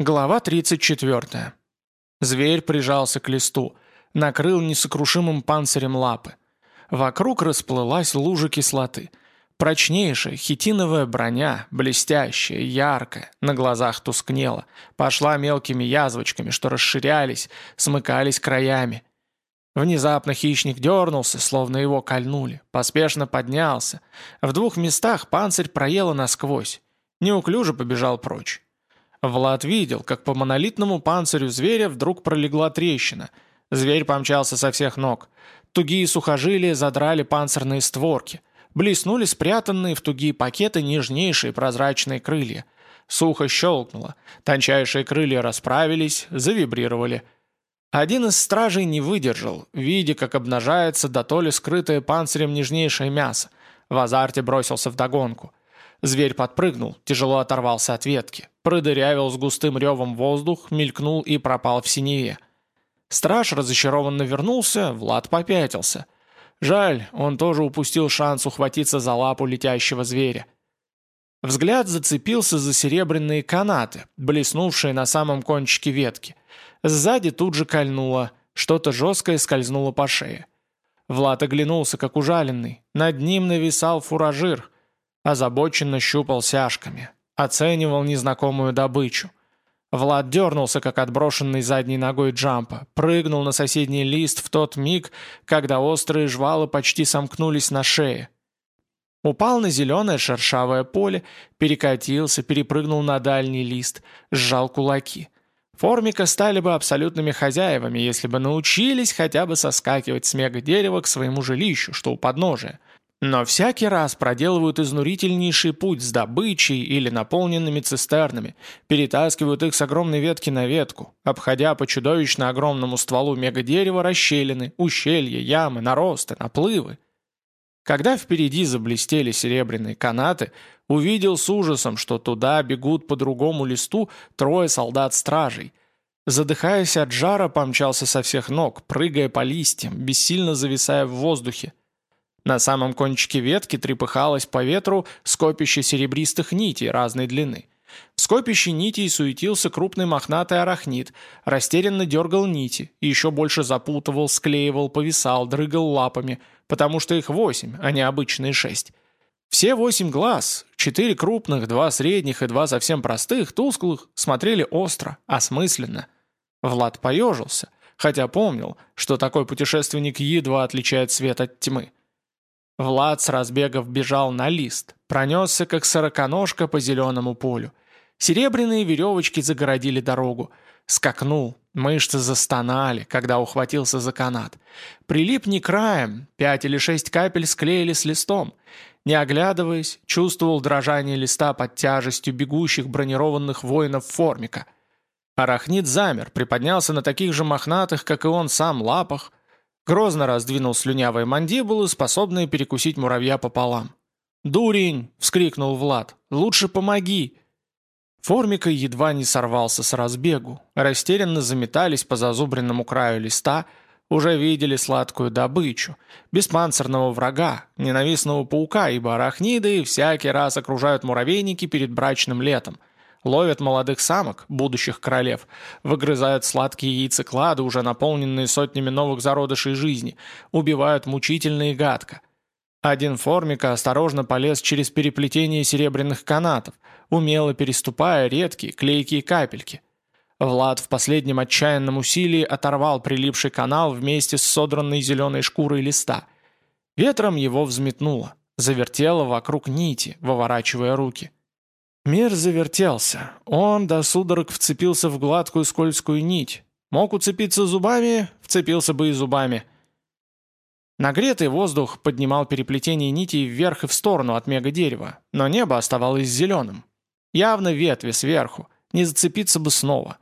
Глава 34. Зверь прижался к листу, накрыл несокрушимым панцирем лапы. Вокруг расплылась лужа кислоты. Прочнейшая хитиновая броня, блестящая, яркая, на глазах тускнела, пошла мелкими язвочками, что расширялись, смыкались краями. Внезапно хищник дернулся, словно его кольнули, поспешно поднялся. В двух местах панцирь проело насквозь. Неуклюже побежал прочь. Влад видел, как по монолитному панцирю зверя вдруг пролегла трещина. Зверь помчался со всех ног. Тугие сухожилия задрали панцирные створки. Блеснули спрятанные в тугие пакеты нежнейшие прозрачные крылья. Сухо щелкнуло. Тончайшие крылья расправились, завибрировали. Один из стражей не выдержал, видя, как обнажается до то ли скрытое панцирем нежнейшее мясо. В азарте бросился в догонку. Зверь подпрыгнул, тяжело оторвался от ветки, продырявил с густым ревом воздух, мелькнул и пропал в синеве. Страж разочарованно вернулся, Влад попятился. Жаль, он тоже упустил шанс ухватиться за лапу летящего зверя. Взгляд зацепился за серебряные канаты, блеснувшие на самом кончике ветки. Сзади тут же кольнуло, что-то жесткое скользнуло по шее. Влад оглянулся, как ужаленный. Над ним нависал фуражир, Озабоченно щупал сяжками. Оценивал незнакомую добычу. Влад дернулся, как отброшенный задней ногой джампа, прыгнул на соседний лист в тот миг, когда острые жвалы почти сомкнулись на шее. Упал на зеленое шершавое поле, перекатился, перепрыгнул на дальний лист, сжал кулаки. Формика стали бы абсолютными хозяевами, если бы научились хотя бы соскакивать с мега-дерева к своему жилищу, что у подножия – но всякий раз проделывают изнурительнейший путь с добычей или наполненными цистернами, перетаскивают их с огромной ветки на ветку, обходя по чудовищно огромному стволу мегадерева расщелины, ущелья, ямы, наросты, наплывы. Когда впереди заблестели серебряные канаты, увидел с ужасом, что туда бегут по другому листу трое солдат-стражей. Задыхаясь от жара, помчался со всех ног, прыгая по листьям, бессильно зависая в воздухе. На самом кончике ветки трепыхалось по ветру скопище серебристых нитей разной длины. В скопище нитей суетился крупный мохнатый арахнит, растерянно дергал нити, еще больше запутывал, склеивал, повисал, дрыгал лапами, потому что их восемь, а не обычные шесть. Все восемь глаз, четыре крупных, два средних и два совсем простых, тусклых, смотрели остро, осмысленно. Влад поежился, хотя помнил, что такой путешественник едва отличает свет от тьмы. Влад с разбегов бежал на лист, пронесся, как сороконожка по зеленому полю. Серебряные веревочки загородили дорогу. Скакнул, мышцы застонали, когда ухватился за канат. Прилип не краем, пять или шесть капель склеили с листом. Не оглядываясь, чувствовал дрожание листа под тяжестью бегущих бронированных воинов формика. Арахнит замер, приподнялся на таких же мохнатых, как и он сам, лапах, Грозно раздвинул слюнявые мандибулы, способные перекусить муравья пополам. «Дурень!» — вскрикнул Влад. «Лучше помоги!» Формика едва не сорвался с разбегу. Растерянно заметались по зазубренному краю листа, уже видели сладкую добычу, беспанцирного врага, ненавистного паука, ибо арахниды всякий раз окружают муравейники перед брачным летом — Ловят молодых самок, будущих королев, выгрызают сладкие яйцеклады, уже наполненные сотнями новых зародышей жизни, убивают мучительно и гадко. Один формика осторожно полез через переплетение серебряных канатов, умело переступая редкие клейкие капельки. Влад в последнем отчаянном усилии оторвал прилипший канал вместе с содранной зеленой шкурой листа. Ветром его взметнуло, завертело вокруг нити, выворачивая руки. Мир завертелся. Он до судорог вцепился в гладкую скользкую нить. Мог уцепиться зубами, вцепился бы и зубами. Нагретый воздух поднимал переплетение нитей вверх и в сторону от мега-дерева, но небо оставалось зеленым. Явно ветви сверху, не зацепиться бы снова.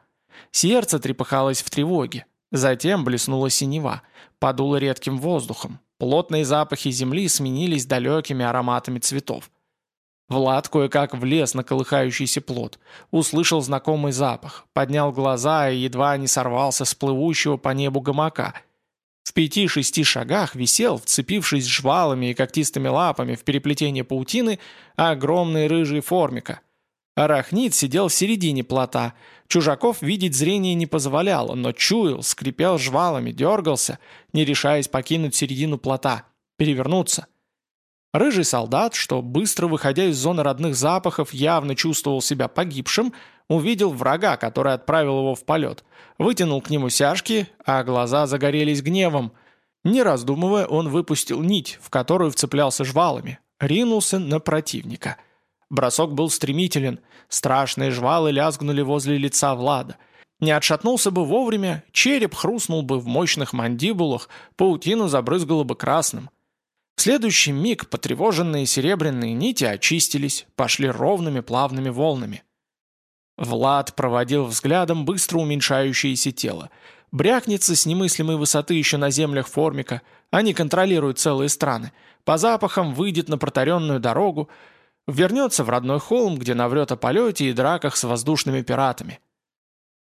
Сердце трепыхалось в тревоге. Затем блеснула синева, подуло редким воздухом. Плотные запахи земли сменились далекими ароматами цветов. Влад кое-как влез на колыхающийся плод, услышал знакомый запах, поднял глаза и едва не сорвался с плывущего по небу гамака. В пяти-шести шагах висел, вцепившись жвалами и когтистыми лапами в переплетение паутины, огромный рыжий формика. Арахнит сидел в середине плота. Чужаков видеть зрение не позволяло, но чуял, скрипел жвалами, дергался, не решаясь покинуть середину плота, перевернуться. Рыжий солдат, что, быстро выходя из зоны родных запахов, явно чувствовал себя погибшим, увидел врага, который отправил его в полет, вытянул к нему сяжки, а глаза загорелись гневом. Не раздумывая, он выпустил нить, в которую вцеплялся жвалами, ринулся на противника — Бросок был стремителен, страшные жвалы лязгнули возле лица Влада. Не отшатнулся бы вовремя, череп хрустнул бы в мощных мандибулах, паутину забрызгало бы красным. В следующий миг потревоженные серебряные нити очистились, пошли ровными плавными волнами. Влад проводил взглядом быстро уменьшающееся тело. Брякнется с немыслимой высоты еще на землях формика, они контролируют целые страны. По запахам выйдет на протаренную дорогу, Вернется в родной холм, где наврет о полете и драках с воздушными пиратами.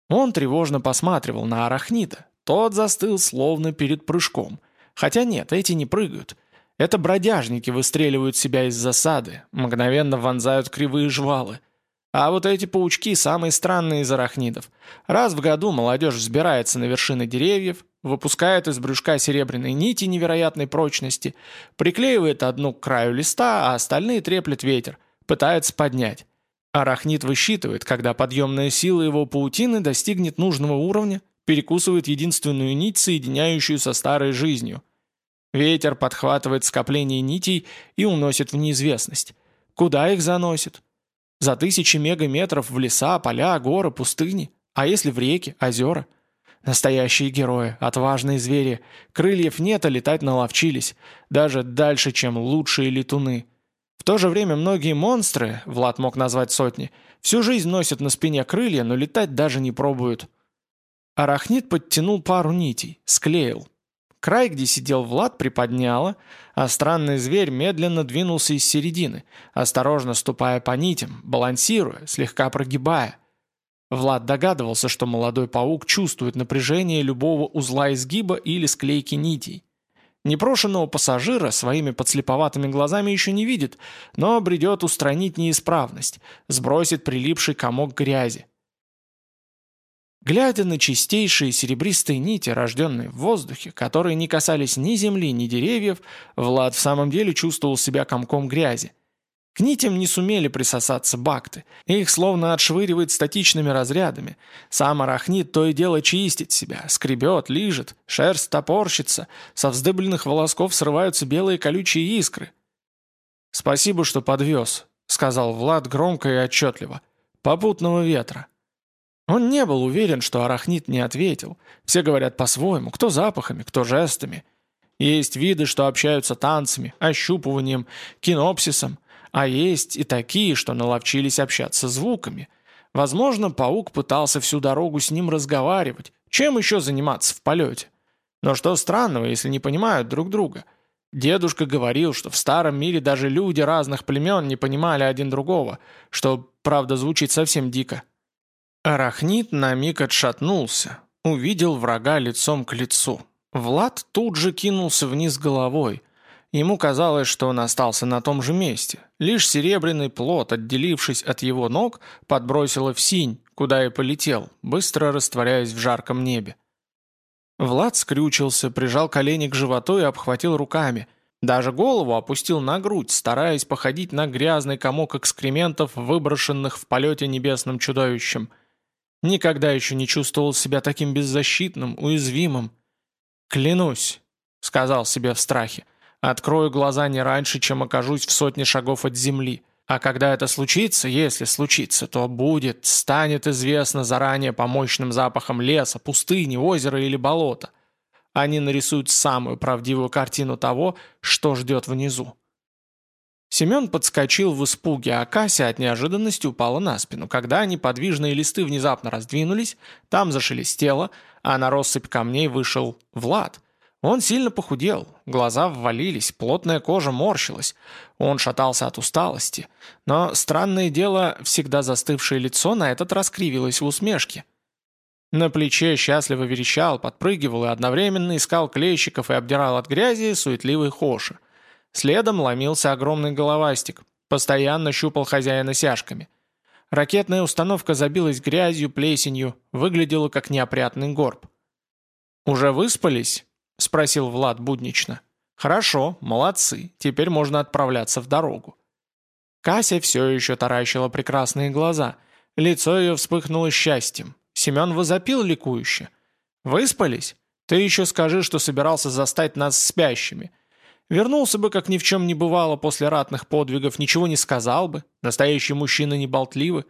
Он тревожно посматривал на арахнита. Тот застыл словно перед прыжком. Хотя нет, эти не прыгают. Это бродяжники выстреливают себя из засады, мгновенно вонзают кривые жвалы. А вот эти паучки самые странные из арахнидов. Раз в году молодежь взбирается на вершины деревьев, выпускает из брюшка серебряные нити невероятной прочности, приклеивает одну к краю листа, а остальные треплет ветер, пытается поднять. Арахнит высчитывает, когда подъемная сила его паутины достигнет нужного уровня, перекусывает единственную нить, соединяющую со старой жизнью. Ветер подхватывает скопление нитей и уносит в неизвестность. Куда их заносит? За тысячи мегаметров в леса, поля, горы, пустыни. А если в реки, озера? Настоящие герои, отважные звери. Крыльев нет, а летать наловчились. Даже дальше, чем лучшие летуны. В то же время многие монстры, Влад мог назвать сотни, всю жизнь носят на спине крылья, но летать даже не пробуют. Арахнит подтянул пару нитей, склеил, Край, где сидел Влад, приподняло, а странный зверь медленно двинулся из середины, осторожно ступая по нитям, балансируя, слегка прогибая. Влад догадывался, что молодой паук чувствует напряжение любого узла изгиба или склейки нитей. Непрошенного пассажира своими подслеповатыми глазами еще не видит, но бредет устранить неисправность, сбросит прилипший комок грязи. Глядя на чистейшие серебристые нити, рожденные в воздухе, которые не касались ни земли, ни деревьев, Влад в самом деле чувствовал себя комком грязи. К нитям не сумели присосаться бакты, их словно отшвыривает статичными разрядами. Сам арахнит то и дело чистит себя, скребет, лижет, шерсть топорщится, со вздыбленных волосков срываются белые колючие искры. «Спасибо, что подвез», — сказал Влад громко и отчетливо. «Попутного ветра». Он не был уверен, что арахнит не ответил. Все говорят по-своему, кто запахами, кто жестами. Есть виды, что общаются танцами, ощупыванием, кинопсисом, а есть и такие, что наловчились общаться звуками. Возможно, паук пытался всю дорогу с ним разговаривать. Чем еще заниматься в полете? Но что странного, если не понимают друг друга? Дедушка говорил, что в старом мире даже люди разных племен не понимали один другого, что, правда, звучит совсем дико. Арахнит на миг отшатнулся, увидел врага лицом к лицу. Влад тут же кинулся вниз головой. Ему казалось, что он остался на том же месте. Лишь серебряный плод, отделившись от его ног, подбросило в синь, куда и полетел, быстро растворяясь в жарком небе. Влад скрючился, прижал колени к животу и обхватил руками. Даже голову опустил на грудь, стараясь походить на грязный комок экскрементов, выброшенных в полете небесным чудовищем – Никогда еще не чувствовал себя таким беззащитным, уязвимым. «Клянусь», — сказал себе в страхе, — «открою глаза не раньше, чем окажусь в сотне шагов от земли. А когда это случится, если случится, то будет, станет известно заранее по мощным запахам леса, пустыни, озера или болота. Они нарисуют самую правдивую картину того, что ждет внизу. Семен подскочил в испуге, а Кася от неожиданности упала на спину. Когда неподвижные листы внезапно раздвинулись, там зашелестело, а на россыпь камней вышел Влад. Он сильно похудел, глаза ввалились, плотная кожа морщилась. Он шатался от усталости. Но, странное дело, всегда застывшее лицо на этот раз кривилось в усмешке. На плече счастливо верещал, подпрыгивал и одновременно искал клейщиков и обдирал от грязи суетливый Хоши. Следом ломился огромный головастик, постоянно щупал хозяина сяжками. Ракетная установка забилась грязью, плесенью, выглядела как неопрятный горб. «Уже выспались?» — спросил Влад буднично. «Хорошо, молодцы, теперь можно отправляться в дорогу». Кася все еще таращила прекрасные глаза. Лицо ее вспыхнуло счастьем. Семен возопил ликующе. «Выспались? Ты еще скажи, что собирался застать нас спящими. Вернулся бы, как ни в чем не бывало после ратных подвигов, ничего не сказал бы. Настоящие мужчины не болтливы.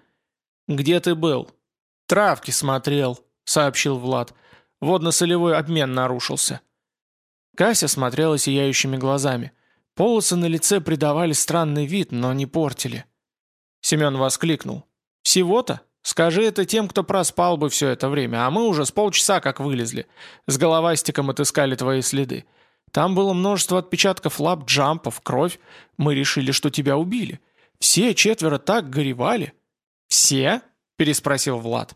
Где ты был? Травки смотрел, сообщил Влад. Водно-солевой обмен нарушился. Кася смотрела сияющими глазами. Полосы на лице придавали странный вид, но не портили. Семен воскликнул. «Всего-то? Скажи это тем, кто проспал бы все это время, а мы уже с полчаса как вылезли. С головастиком отыскали твои следы. Там было множество отпечатков лап, джампов, кровь. Мы решили, что тебя убили. Все четверо так горевали». «Все?» – переспросил Влад.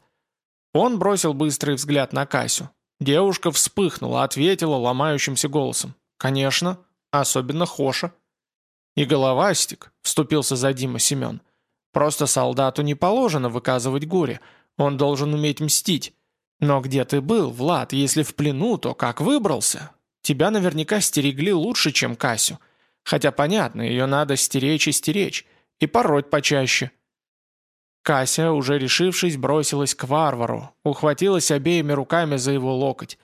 Он бросил быстрый взгляд на Касю. Девушка вспыхнула, ответила ломающимся голосом. «Конечно, особенно Хоша». «И головастик», — вступился за Дима Семен. «Просто солдату не положено выказывать горе, он должен уметь мстить. Но где ты был, Влад, если в плену, то как выбрался? Тебя наверняка стерегли лучше, чем Касю. Хотя понятно, ее надо стеречь и стеречь, и пороть почаще». Кася, уже решившись, бросилась к варвару, ухватилась обеими руками за его локоть.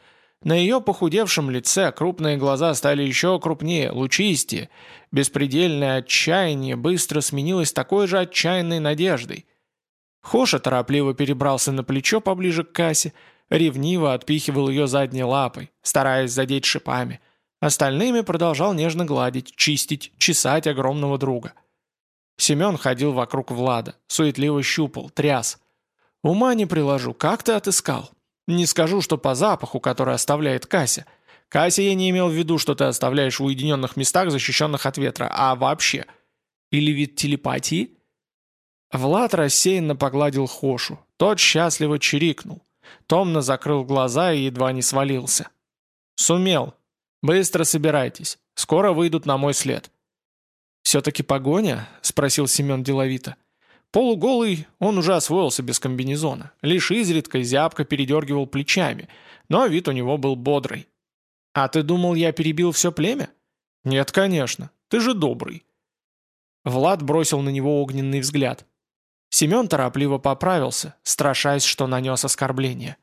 На ее похудевшем лице крупные глаза стали еще крупнее, лучистее. Беспредельное отчаяние быстро сменилось такой же отчаянной надеждой. Хоша торопливо перебрался на плечо поближе к Кассе, ревниво отпихивал ее задней лапой, стараясь задеть шипами. Остальными продолжал нежно гладить, чистить, чесать огромного друга. Семен ходил вокруг Влада, суетливо щупал, тряс. «Ума не приложу, как ты отыскал?» «Не скажу, что по запаху, который оставляет Кася. Кася я не имел в виду, что ты оставляешь в уединенных местах, защищенных от ветра, а вообще. Или вид телепатии?» Влад рассеянно погладил Хошу. Тот счастливо чирикнул. Томно закрыл глаза и едва не свалился. «Сумел. Быстро собирайтесь. Скоро выйдут на мой след». «Все-таки погоня?» – спросил Семен деловито. Полуголый, он уже освоился без комбинезона. Лишь изредка зябко передергивал плечами, но вид у него был бодрый. «А ты думал, я перебил все племя?» «Нет, конечно. Ты же добрый». Влад бросил на него огненный взгляд. Семен торопливо поправился, страшась, что нанес оскорбление.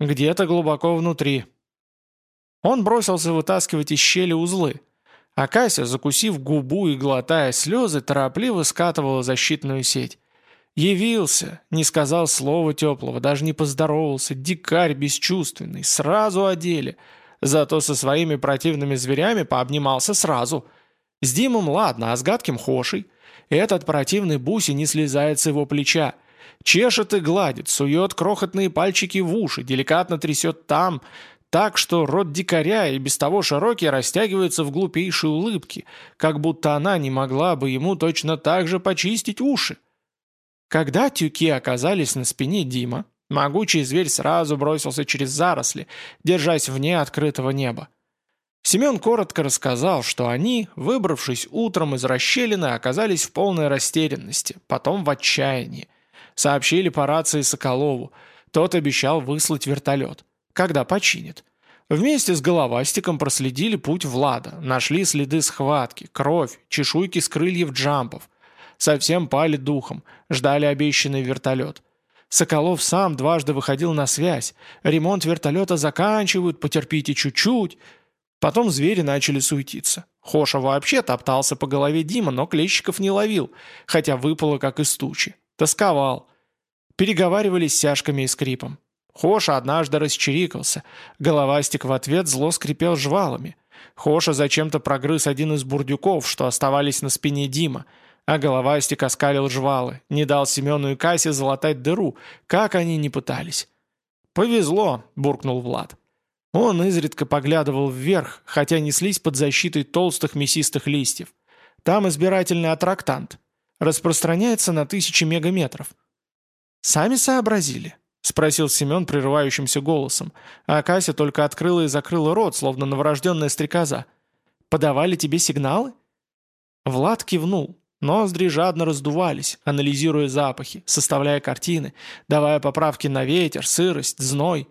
«Где-то глубоко внутри». Он бросился вытаскивать из щели узлы – а Кася, закусив губу и глотая слезы, торопливо скатывала защитную сеть. Явился, не сказал слова теплого, даже не поздоровался, дикарь бесчувственный, сразу одели. Зато со своими противными зверями пообнимался сразу. С Димом ладно, а с гадким Хошей? Этот противный Буси не слезает с его плеча. Чешет и гладит, сует крохотные пальчики в уши, деликатно трясет там, так что рот дикаря и без того широкий растягивается в глупейшей улыбке, как будто она не могла бы ему точно так же почистить уши. Когда тюки оказались на спине Дима, могучий зверь сразу бросился через заросли, держась вне открытого неба. Семен коротко рассказал, что они, выбравшись утром из расщелины, оказались в полной растерянности, потом в отчаянии. Сообщили по рации Соколову, тот обещал выслать вертолет когда починит. Вместе с головастиком проследили путь Влада, нашли следы схватки, кровь, чешуйки с крыльев джампов. Совсем пали духом, ждали обещанный вертолет. Соколов сам дважды выходил на связь. Ремонт вертолета заканчивают, потерпите чуть-чуть. Потом звери начали суетиться. Хоша вообще топтался по голове Дима, но клещиков не ловил, хотя выпало как из тучи. Тосковал. Переговаривались с сяжками и скрипом. Хоша однажды расчирикался. Головастик в ответ зло скрипел жвалами. Хоша зачем-то прогрыз один из бурдюков, что оставались на спине Дима, а Головастик оскалил жвалы, не дал Семену и Кассе залатать дыру, как они не пытались. «Повезло», — буркнул Влад. Он изредка поглядывал вверх, хотя неслись под защитой толстых мясистых листьев. Там избирательный аттрактант. Распространяется на тысячи мегаметров. «Сами сообразили?» — спросил Семен прерывающимся голосом, а Кася только открыла и закрыла рот, словно новорожденная стрекоза. «Подавали тебе сигналы?» Влад кивнул. Ноздри жадно раздувались, анализируя запахи, составляя картины, давая поправки на ветер, сырость, зной.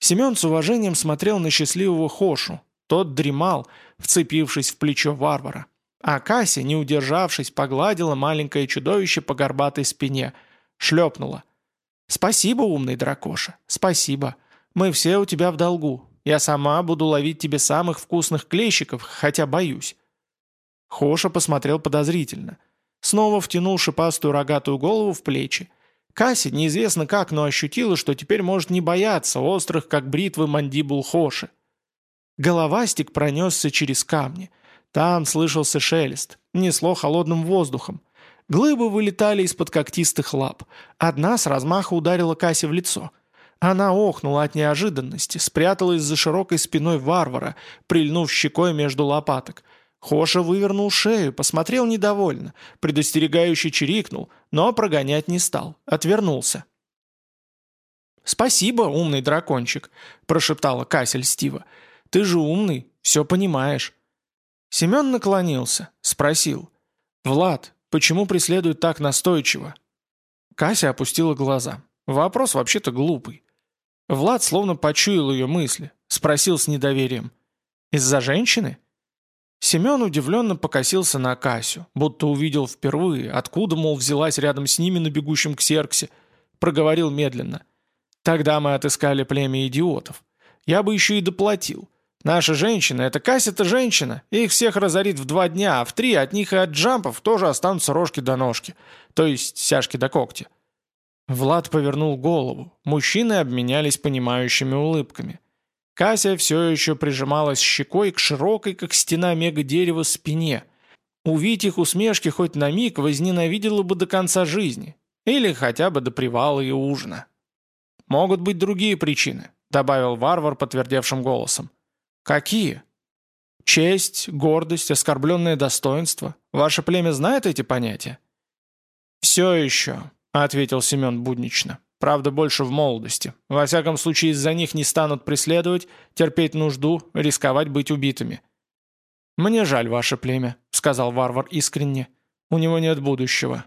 Семен с уважением смотрел на счастливого Хошу. Тот дремал, вцепившись в плечо варвара. А Кася, не удержавшись, погладила маленькое чудовище по горбатой спине. Шлепнула. «Спасибо, умный дракоша, спасибо. Мы все у тебя в долгу. Я сама буду ловить тебе самых вкусных клещиков, хотя боюсь». Хоша посмотрел подозрительно. Снова втянул шипастую рогатую голову в плечи. Кася неизвестно как, но ощутила, что теперь может не бояться острых, как бритвы, мандибул Хоши. Головастик пронесся через камни. Там слышался шелест, несло холодным воздухом. Глыбы вылетали из-под когтистых лап. Одна с размаха ударила Касе в лицо. Она охнула от неожиданности, спряталась за широкой спиной варвара, прильнув щекой между лопаток. Хоша вывернул шею, посмотрел недовольно, предостерегающе чирикнул, но прогонять не стал, отвернулся. «Спасибо, умный дракончик», – прошептала Кася Стива. «Ты же умный, все понимаешь». Семен наклонился, спросил. «Влад, почему преследуют так настойчиво?» Кася опустила глаза. Вопрос вообще-то глупый. Влад словно почуял ее мысли, спросил с недоверием. «Из-за женщины?» Семен удивленно покосился на Касю, будто увидел впервые, откуда, мол, взялась рядом с ними на бегущем к Серксе. Проговорил медленно. «Тогда мы отыскали племя идиотов. Я бы еще и доплатил. Наша женщина, это Кася-то женщина, их всех разорит в два дня, а в три от них и от джампов тоже останутся рожки до ножки, то есть сяжки до когти». Влад повернул голову. Мужчины обменялись понимающими улыбками. Кася все еще прижималась щекой к широкой, как стена мега-дерева, спине. Увидеть их усмешки хоть на миг возненавидела бы до конца жизни. Или хотя бы до привала и ужина. «Могут быть другие причины», — добавил варвар подтвердевшим голосом. «Какие?» «Честь, гордость, оскорбленное достоинство. Ваше племя знает эти понятия?» «Все еще», — ответил Семен буднично. Правда, больше в молодости. Во всяком случае, из-за них не станут преследовать, терпеть нужду, рисковать быть убитыми. «Мне жаль ваше племя», — сказал варвар искренне. «У него нет будущего.